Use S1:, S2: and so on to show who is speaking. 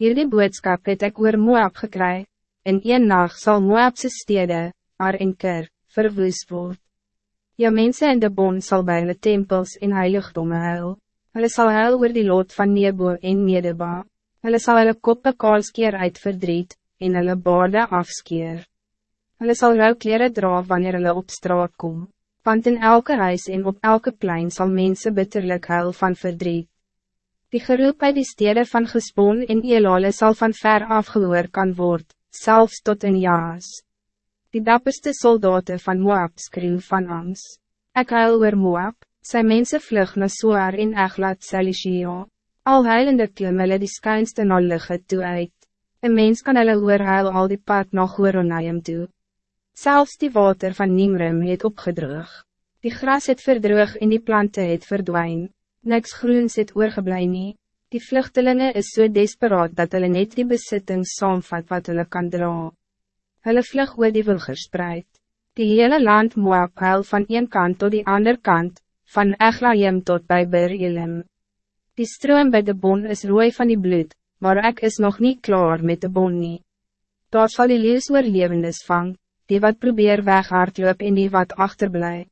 S1: Hierdie boodskap het ek oor Moab gekry, in een nacht sal Moabse stede, haar en ker, verwoes word. Ja mense in de bon sal by hulle tempels en heiligdomme huil, hulle sal huil oor die lot van Nebo en Medeba, hulle sal hulle koppe kaalskeer uit verdriet, en hulle baarde afskeer. Hulle sal rouwkleren dra wanneer hulle op straat kom, want in elke huis en op elke plein zal mensen bitterlijk huil van verdriet. Die geroep bij die steden van Gespoon en Elale zal van ver afgehoor kan worden, zelfs tot in jaas. Die dapperste soldaten van Moab skreeuw van angst. Ek huil oor Moab, sy mense vlug na Soar en Eglat Selishia. Al huilende klim hulle die skynste na ligge toe uit. Een mens kan hulle oor huil al die pad na Goronayim toe. Zelfs die water van Nimrim het opgedroog. Die gras het verdroog en die planten het verdwijnt niks groens het oorgeblij nie. Die vluchtelingen is zo so desperaat dat hulle net die besitting saamvat wat hulle kan dra. Hulle vlug oor die wilgerspreid. Die hele land Moab huil van een kant tot die ander kant, van Eglaim tot bij Berelim. Die stroom bij de bon is rooi van die bloed, maar ik is nog niet klaar met de bon nie. Daar sal die lees oorlevendes vang, die wat probeer weghardloop en die wat achterblij.